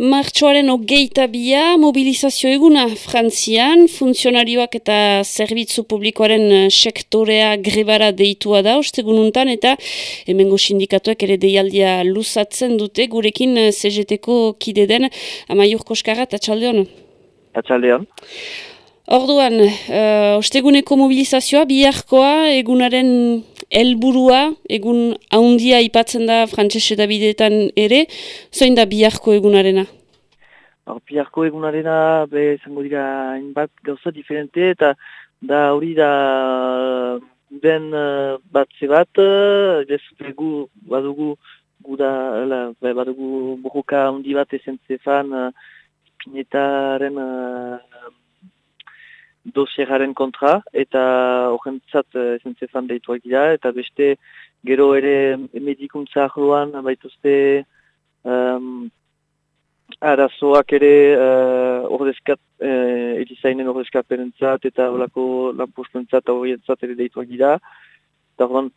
Martxoaren ogeita bia, mobilizazio eguna Frantzian, funtzionarioak eta zerbitzu publikoaren eh, sektorea grebara deitua da, ostegununtan, eta hemengo sindikatuak ere deialdia luzatzen dute, gurekin eh, CGT-ko kide den, amaiur koskara, tatxaldeon? Tatxaldeon. Orduan, uh, osteguneko mobilizazioa, biharkoa, egunaren helburua egun haundia ipatzen da frantzese da bideetan ere, zoin da biharko egunarena? Or, biharko egunarena, be, zango dira, bat gauza diferente, eta da hori da den uh, bat zebat, ez gu, badugu, gu da, la, badugu borroka handi bat ezen zefan, uh, pinetaren uh, dosieraren kontra, eta horrentzat ezen eh, deituak dira, eta beste gero ere medikuntza ahloan, baituzte um, arazoak ere uh, ordezkat, uh, elizainen ordezkaperentzat eta horako lanpostentzat horietzat ere deituak dira, eta horren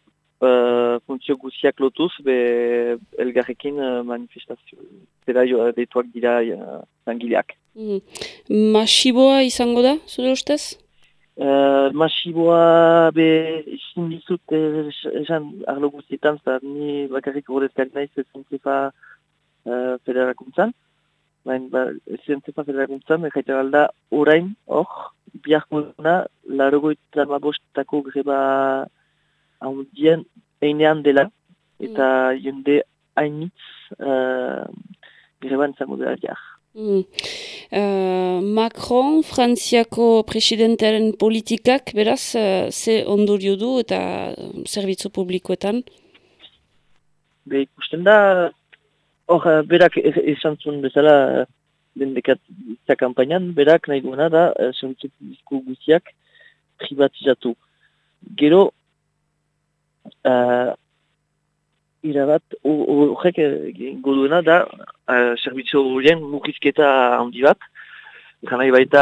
uh, funtzio guziak lotuz, be elgarrekin uh, manifestazio, zera deituak dira uh, langileak. Mm. Masiboa izango da, zure ustez? Uh, masiboa be izin dizut esan arlo guztietan, zara ni bakarrik horrezkari nahi zezen zefa uh, federakuntzan. Baina, ba, zezen zefa federakuntzan, ekaita galda, orain, hor, biharko eguna, larogoitan mabostako greba haundien einean dela, eta mm. jende hainitz uh, greban zango dela jar. Mm. Uh, Macron, Frantziako presidentearen politikak, beraz, uh, ze ondorio du eta uh, zerbitzu publikoetan? Be ikusten da, hor, uh, berak esan zuen bezala den dekatza kampainan, berak nahi duena da, uh, publiko guziak privatizatu. Gero, uh, irabat, horrek goduena da, uh, servizio horien mugizketa handi bat. Gana baita,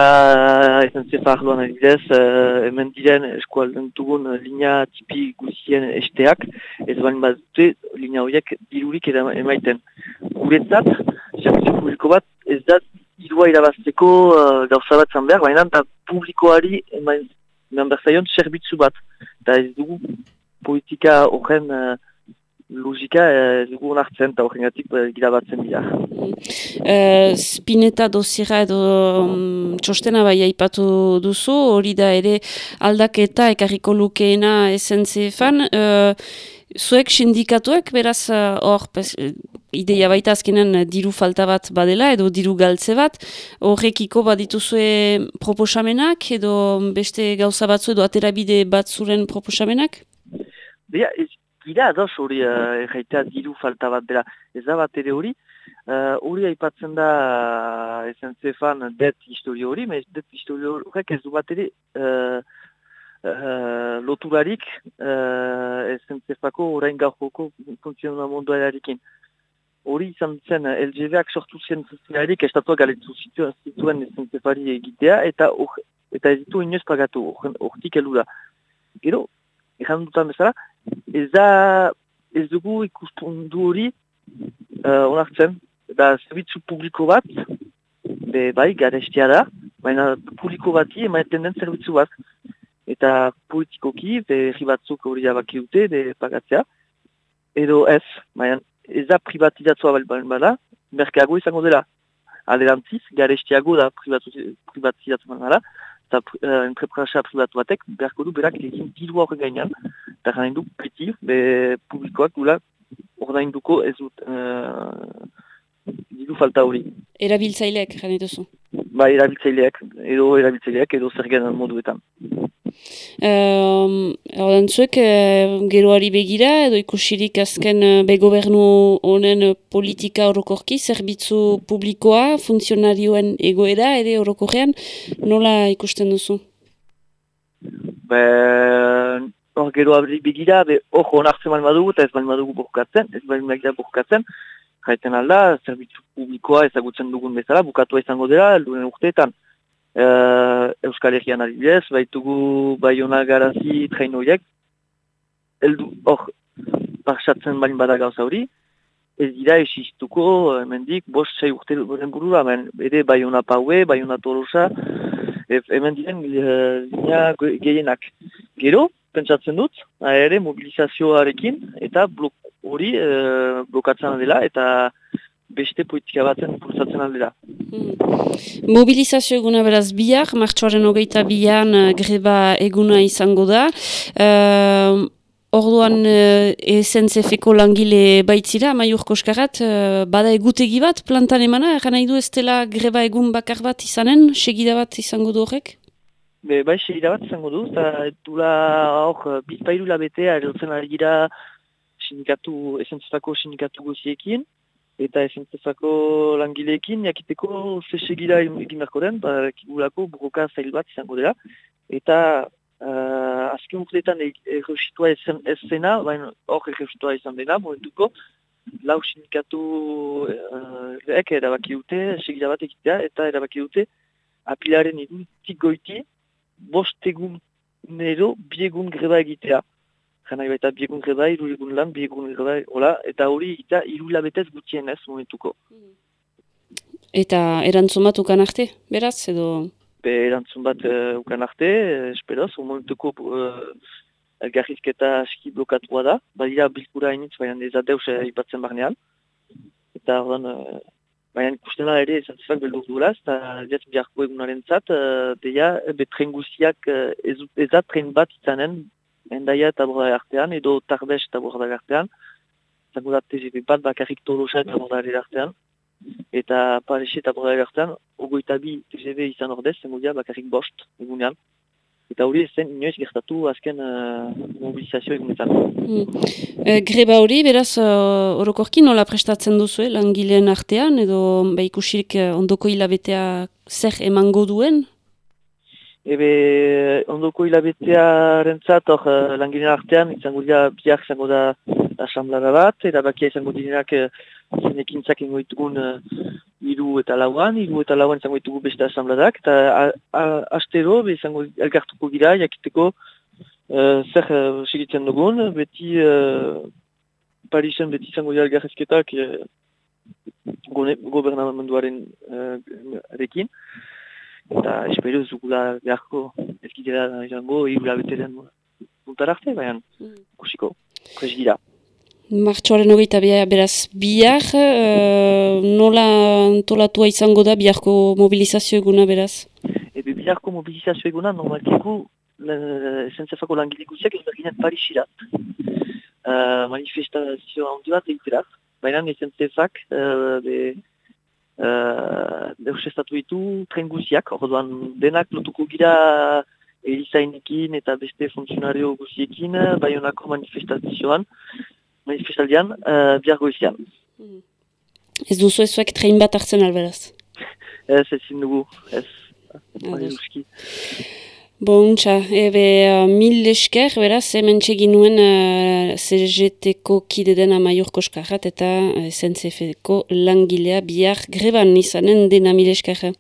ezen zefa ahloan adidez, uh, hemen diren eskualden dugun linea tipi guzien esteak, ez bani bat dute, linea horiek dirurik emaiten. Guretzat, servizio publiko bat, ez da, dirua irabazteko uh, gauza bat zan behar, baina publikoari eman, eman berzaion servizio bat. Eta ez dugu politika horren uh, logika ez eh, dugu hartzen eta horren gatik eh, gira batzen dira. Uh, spineta dozira edo um, txostena bai aipatu duzu, hori da ere aldaketa ekarriko lukeena esen zefan. Uh, zuek sindikatuek beraz hor ideia baita azkenen diru falta bat badela edo diru galtze bat, horrekiko badituzue proposamenak edo beste gauza batzu edo aterabide bat zuren proposamenak? Bia, gira ados hori uh, diru falta bat dela. Ez da bat ere hori, uh, hori aipatzen da uh, ezen zefan det historio hori, mez det historio horrek ez du bat ere uh, uh, loturarik uh, ezen zefako orain gaurkoko funtzionamendu erarikin. Hori izan zen LGV-ak sortu zen soziarik estatuak galetu zituen ezen zefari egitea eta or, eta ez ditu inoz pagatu, hortik elu da. Gero, ezan dutan bezala, ez da ez dugu ikuspundu hori uh, onartzen, da zerbitzu publiko bat, be, bai, garestia da, baina publiko bati emaiten den zerbitzu bat. Eta politikoki, berri batzuk hori abaki dute, de pagatzea, edo ez, baina ez da privatizatzua bali bada, merkeago izango dela. Alerantziz, garestiago da privatizatzua bali bada, eta uh, entrepresa privatu batek, beharko du berak egin diru hori gainean, eta gana indu beti, be publikoak gula ordainduko ez dut uh, diru falta hori. Erabiltzaileak, gana duzu? Ba, erabiltzaileak, edo erabiltzaileak, edo zer genan moduetan. Um, zuek, uh, geroari begira, edo ikusirik azken uh, begobernu honen politika orokorki, zerbitzu publikoa, funtzionarioen egoera, ere orokorrean, nola ikusten duzu? Be, hor geroari begira, be, hor onartzen badugu, eta ez bali badugu bukatzen, ez bali badugu bukatzen, jaiten alda, zerbitzu publikoa ezagutzen dugun bezala, bukatua izango dela, elduen urteetan uh, Euskal Herrian adibidez, baitugu Bayona garazi train horiek, eldu hor parxatzen bain bada gauza hori, ez dira esistuko, hemendik bost sei urte duren burura, hemen, ere Bayona Paue, Bayona Tolosa, hemen diren e, gehienak. Gero, pentsatzen dut, ere mobilizazioarekin, eta blok hori e, blokatzen dela, eta beste politika baten pulsatzen aldera. Hmm. Mobilizazio eguna beraz bihar, martxoaren hogeita bihan uh, greba eguna izango da. Uh, orduan uh, SNCF-ko langile baitzira, maiur koskarat, uh, bada egutegi bat plantan emana, eran nahi du ez dela greba egun bakar bat izanen, segida bat izango du horrek? Be, bai, segida bat izango du, eta dula hor, bizpailu labetea, erotzen ari gira sindikatu, SNCF-ko sindikatu goziekin, eta esentzezako langileekin, jakiteko ze segira egin beharko den, ba, kibulako buroka zail bat izango dela. Eta uh, azken urteetan erreusitua ez zena, baina hor erreusitua izan dena, momentuko, lau sindikatu uh, ek erabaki dute, segira bat egitea, eta erabaki dute apilaren idutik goiti, bost egun nero, biegun greba egitea. Jana baita biegun greba, iru egun lan, biegun greba, hola, eta hori eta iru labetez gutien ez momentuko. Eta erantzun bat ukan arte, beraz, edo? Be, erantzun bat uh, ukan arte, uh, esperoz, momentuko uh, elgarrizketa aski blokatua da, badira bilkura hainitz, baina ez adeus ipatzen barnean. Eta ordan, uh, baina ikusten da ere, zantzifak beldur duela, eta ez biharko egunaren zat, uh, deia, betren guziak uh, ez, ez tren bat izanen, endaia eta borda artean, edo tarbes eta borda artean, zango da TGP bat bakarrik tolosa eta borda artean, eta parexi eta borda artean, ogoita bi TGV izan ordez, zango dira bakarrik bost egunean, eta hori zen inoiz gertatu azken uh, mobilizazio egunetan. Hmm. E, greba hori, beraz, uh, orokorkin nola prestatzen duzu, eh, langileen artean, edo ba, ikusirik ondoko hilabetea zer emango duen? Ebe ondoko hilabetearen zat, hor uh, artean, izango dira biak izango da asamblara bat, eta bakia izango direnak uh, zenekin zak ingoitugun uh, iru eta lauan, iru eta lauan izango ditugu beste asamblarak, eta astero izango elgartuko gira, jakiteko uh, zer uh, segitzen dugun, beti uh, Parisen beti izango dira elgarrezketak uh, gobernamenduaren uh, rekin eta espero zugula beharko ezkidera izango igula beteren puntar arte, baina mm. kusiko, kres gira. Martxoaren hogeita beraz bihar, uh, nola antolatua izango da biharko mobilizazio eguna beraz? Ebe biharko mobilizazio eguna normalkiku esentzefako langilikusiak ez berginet Parisirat. Uh, manifestazio handi bat egiterat, baina esentzefak uh, uh, deus estatu ditu tren guziak, orduan denak lotuko gira erizainekin eta beste funtzionario guziekin, baionako manifestazioan, manifestaldian, uh, biargo izian. Mm. Ez duzu ezuek tren bat hartzen alberaz? Ez, ez zindugu, ez. Bon, txa, ebe uh, mil esker, beraz, hemen txegin nuen uh, CGT-ko kide dena maior koskarrat eta uh, SNCF-ko langilea bihar greban izanen dena mil esker.